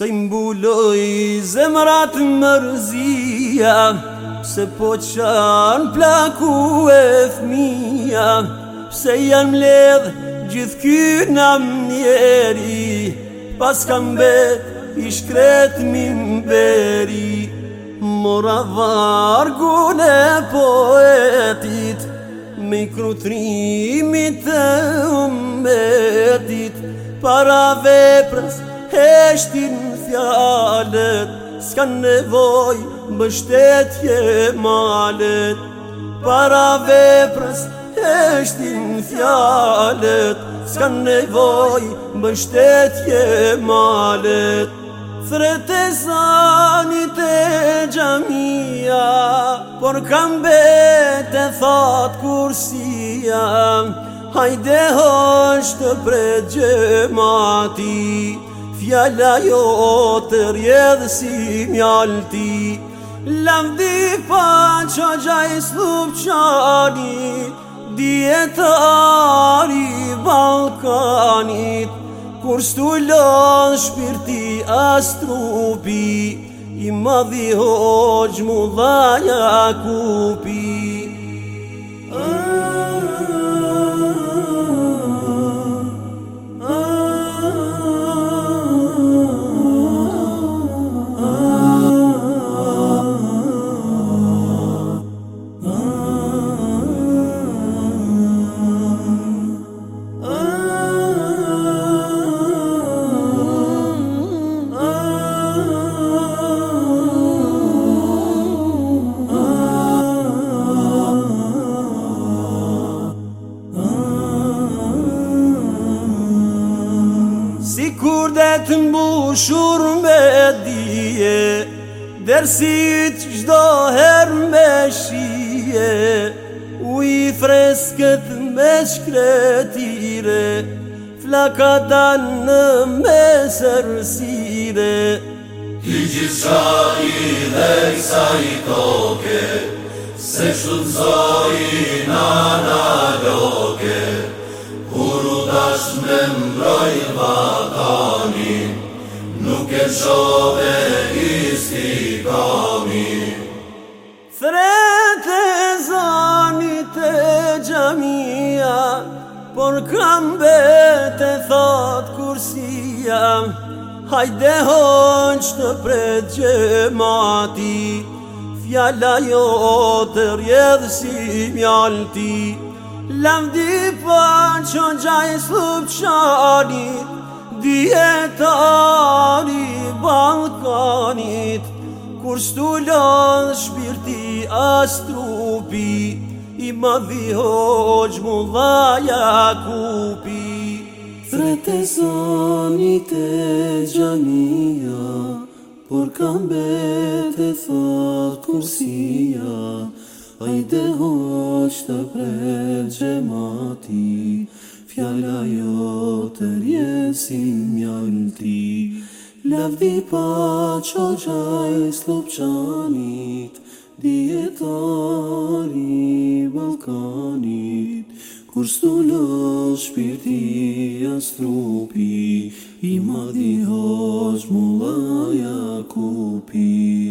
Se imbuloj zemrat mërzia Se po qanë plaku e thmia Se janë mledh gjithky ky nam njeri Pas kam bet i shkret mi mberi Mora vargun e poetit Me i krutrimi të umetit Para veprës heshtin fjalet Ska nevoj mështetje malet Para veprës eshtin fjalet Ska nevoj mështetje malet Thretesanit e gjamia Por kam bet e thot kursia Hajde hosht të pregjematit Fjalla jo të rjedhë si mjalti Lavdi pa qa gja i slup qani Djetari Balkanit Kur stullon shpirti as trupi I madhi hoq mu dhaja kupit Si kur dhe të mbushur me dhije Dersit qdo her me shije U i me shkretire Flaka dan në me sërësire Ti gjitha i dhe i sa i toke Se shumëzoj i nana loke Kuru dash me mbroj vaj Nuk e shove isti kami Threte zanit e gjamia Por kam bete thot kursia Hajde hojnë që të pret gjemati Fjalla jo të rjedhë si mjalti Lavdi pa po që gjaj slup Dijetari bankanit Kur s'tu shpirti as I më dhihoq mu kupi Jakupi Fre te zani Por kam bete thot kursia Ajde hoq të pregje mati fjala jo të rjesin mjallën ti, lavdi pa qo qaj slup djetari balkanit, kur s'tu lo shpirti as trupi, i madhi hosh mullaja kupi,